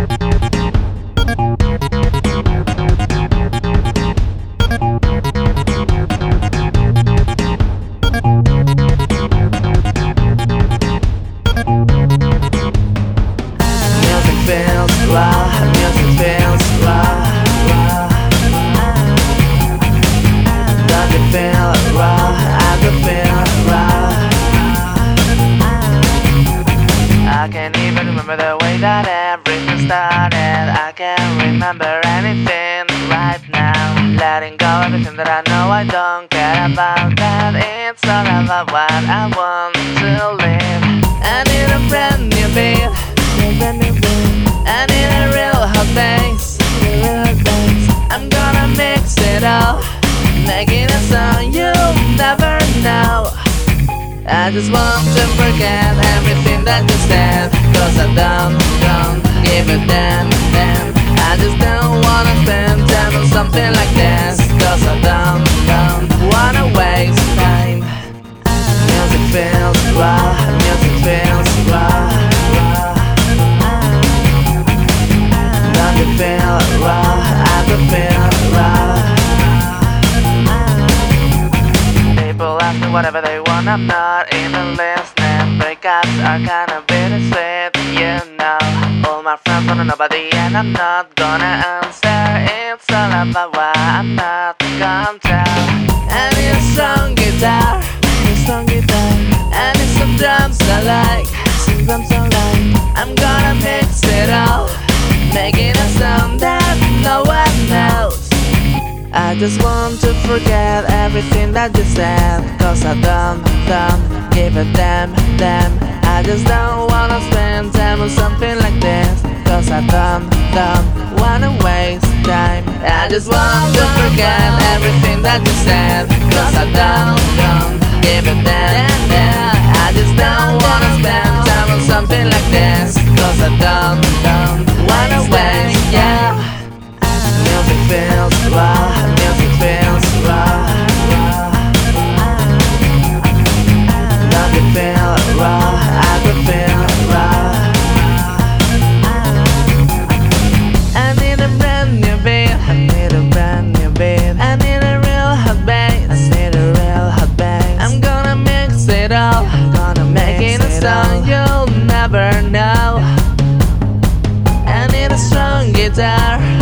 Music feels raw, music feels raw, I can't even remember the way that everything started. I can't remember anything right now. Letting go of everything that I know I don't care about that. It's all about what I want to live. I need a brand new beat. I need a real hot bass. I'm gonna mix it all, making a song you'll never know. I just want to forget everything that you said. Cause I don't, don't give a damn, damn. I just don't wanna spend time on something like this. Cause I don't, don't wanna waste time. Music feels raw, music feels raw, Don't you feel raw, I feel raw. People ask me whatever they want, I'm not even listening. Breakups are kinda bittersweet, you know. All my friends wanna know about the end, I'm not gonna answer. It's all about why I'm not gonna tell. I need a strong guitar, a strong guitar. I need some drums I like, I just want to forget everything that you said. Cause I don't, don't give a damn, damn. I just don't wanna spend time on something like this. Cause I don't, don't wanna waste time. I just want to forget everything that you said. Cause I don't, don't give a damn, guitar.